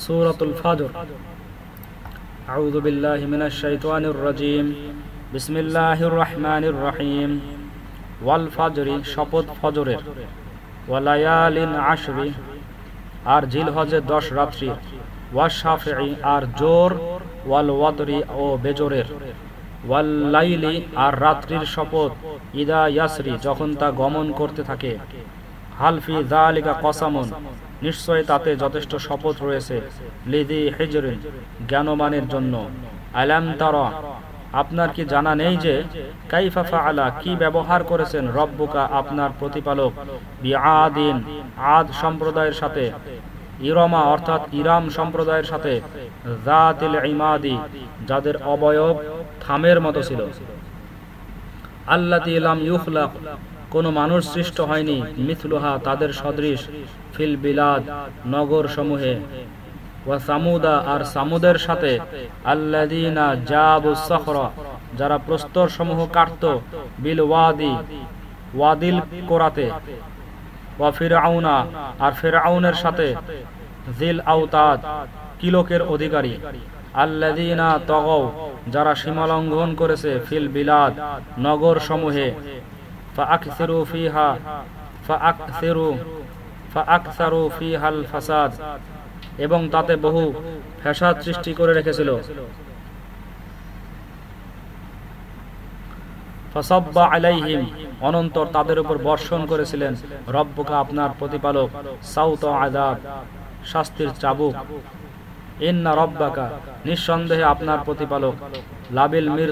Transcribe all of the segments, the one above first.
سورة الفجر أعوذ بالله من الشيطان الرجيم بسم الله الرحمن الرحيم والفجر শপথ ফজরের ওয়ালায়ালিন আশরি আর জিলহজের দশ রাত্রি ওয়াশাফি আর জোর ওয়াল ওয়াদরি ও বেজোরের ওয়াল্লাইলি আর রাত্রির শপথ ইদা ইয়াসরি যখন তা গমন করতে থাকে হালফি দালিকা কসামন নিশ্চয় তাতে যথেষ্ট শপথ রয়েছে। লিদি হেজরিন জ্ঞানমানের জন্য। আলাম তারা, আপনার কি জানা নেই যে কাইফাফা আলা কি ব্যবহার করেছেন রব্বুকা আপনার প্রতিপালক? বিআদিন, আদ সম্প্রদায়ের সাথে। ইরমা অর্থাৎ ইরাম সম্প্রদায়ের সাথে। জাতিল ইমাদি, যাদের অবয়ব থামের মতো ছিল। আল্লাতি ইলাম ইউখলাক কোন মানুষ সৃষ্ট হয়নি, মিথলুহা তাদের সদৃশ, ফিল বিলাদ, নগর সমূহে। ওয়া সামুদা আর সামুদের সাথে আল্লাদিনা জাবু সখরা, যারা প্রস্তর সমূহ কাটত, বিল ওয়াদি, ওয়াদিল কোরাতে। ওয়া ফিরআউনা আর ফিরআউনের সাথে জিল আউতাদ কিলোকের অধিকারী। আল্লাদিনা তগও, যারা সীমালঙ্ঘন করেছে, ফিল বিলাদ, নগর সমূহে। ফাআকসিরু ফিহা ফাআকসিরু ফাআকসারু ফিহাল ফাসাদ এবং তাতে বহু ফ্যাসাদ সৃষ্টি করে রেখেছিল। ফসব্বা আলাইহিম অনন্তর তাদের উপর বর্ষণ করেছিলেন। রব্বকা আপনার প্রতিপালক, সাউত আদাব শাস্তির চাবুক। ইন্না রব্বাকা, নিঃসন্দেহে আপনার প্রতিপালক, লাবিল মির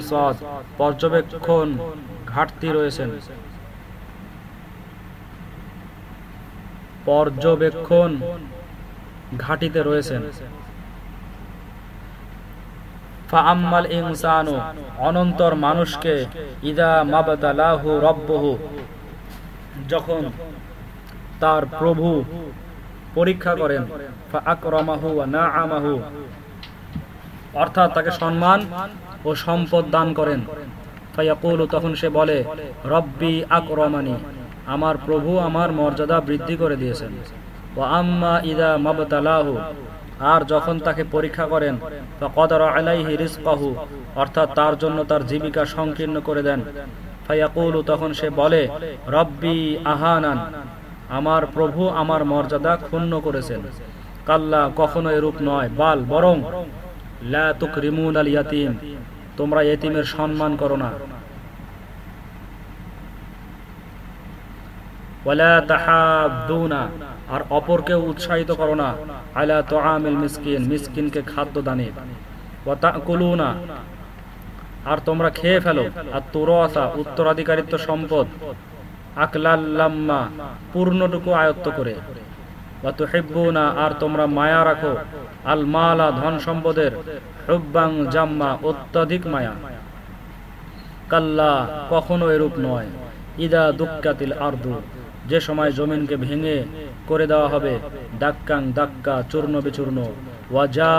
পর্যবেক্ষণ ঘাটতি রয়েছেন পর্যবেক্ষণ ঘাটিতে রয়েছেন ফাআম্মাল ইনসানু, অনন্তর মানুষকে ইদা মাবতালাহু রব্বহু, যখন তার প্রভু পরীক্ষা করেন, ফাআকরামাহু ওয়া নাআমাহু, অর্থাৎ তাকে সম্মান ও সম্পদ দান করেন। ফায়াকুলু, তখন সে বলে, রব্বি আকরমানি, আমার প্রভু আমার মর্যাদা বৃদ্ধি করে দিয়েছেন। ও আম্মা ইদা মাবতালাহু, আর যখন তাকে পরীক্ষা করেন বা কদর আলাইহি রিজকাহু, অর্থাৎ তার জন্য তার জীবিকা সংকীর্ণ করে দেন। ফায়াকুলু, তখন সে বলে, রব্বি আহানান, আমার প্রভু আমার মর্যাদা ক্ষুণ্ণ করেছেন। কাল্লা কখনো এরূপ নয়, বাল বরং লা তুকরিমুন আল ইয়াতিম তোমরা এতিমের সম্মান করো না। আর অপরকে উৎসাহিত করো না। আলা তোআমিল মিসকিন, মিসকিনকে খাদ্য দানে। তাকুলুনা, আর তোমরা খেয়ে ফেলো। আর তুরাসা, উত্তরাধিকারিত্ব সম্পদ। আকলাল্লাম্মা পূর্ণটুকু আয়ত্ত করে। আর তোমরা মায়া রাখো। আল মালা ধন সম্পদের হুব্বাং জাম্মা, অত্যাধিক মায়া। কাল্লা, কখনো এরূপ নয়। ইদা দুক্কাতিল আরদু, যে সময় জমিনকে ভেঙে করে দেওয়া হবে, দাক্কাং দাক্কা, চূর্ণ বিচূর্ণ। ওয়াজা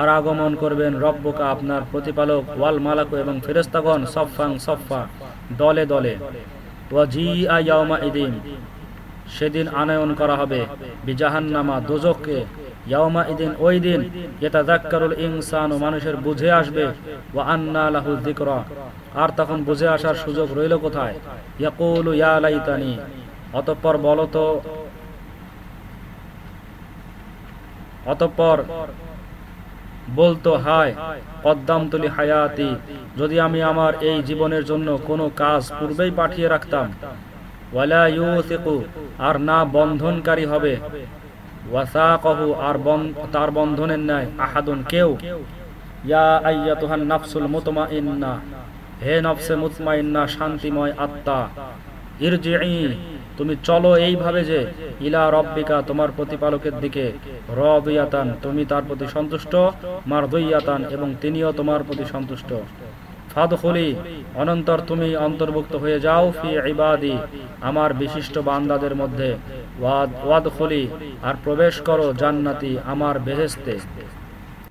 আর আগমন করবেন রব্বকা আপনার প্রতিপালক, ওয়াল মালাকু এবং ফেরেস্তাগণ সফাং সফা দলে দলে। ওয়াজি আয়াউমা ইদিন সেদিন আনয়ন করা হবে। বিজাহান্নামা দোজককে ইয়াউমা ইদিন ওই দিন ইয়াতাযাক্কারুল ইনসানু, মানুষের বুঝে আসবে, ওয়া আন্না আর তখন বুঝে আসার সুযোগ রইল কোথায়? ইয়াকুলু ইয়া লাইতানি, অতঃপর বলো তো, অতঃপর বলতো, হায়, কদ্দামতুলি হায়াতি, যদি আমি আমার এই জীবনের জন্য কোনো কাজ পূর্বেই পাঠিয়ে রাখতাম আর না বন্ধনকারী হবে। আর তার বন্ধনের ন্যায় আহাদুন কেউ। শান্তিময় আত্মা তুমি চলো এইভাবে যে, ইলা রব্বিকা, তোমার প্রতিপালকের দিকে তুমি তার প্রতি সন্তুষ্ট এবং তিনিও তোমার প্রতি সন্তুষ্ট। ফাদখুলি, অনন্তর তুমি অন্তর্ভুক্ত হয়ে যাও ফি ইবাদি, আমার বিশিষ্ট বান্দাদের মধ্যে। ওয়াদ, ওয়াদখুলি, আর প্রবেশ করো জান্নাতি আমার বেহেস্তে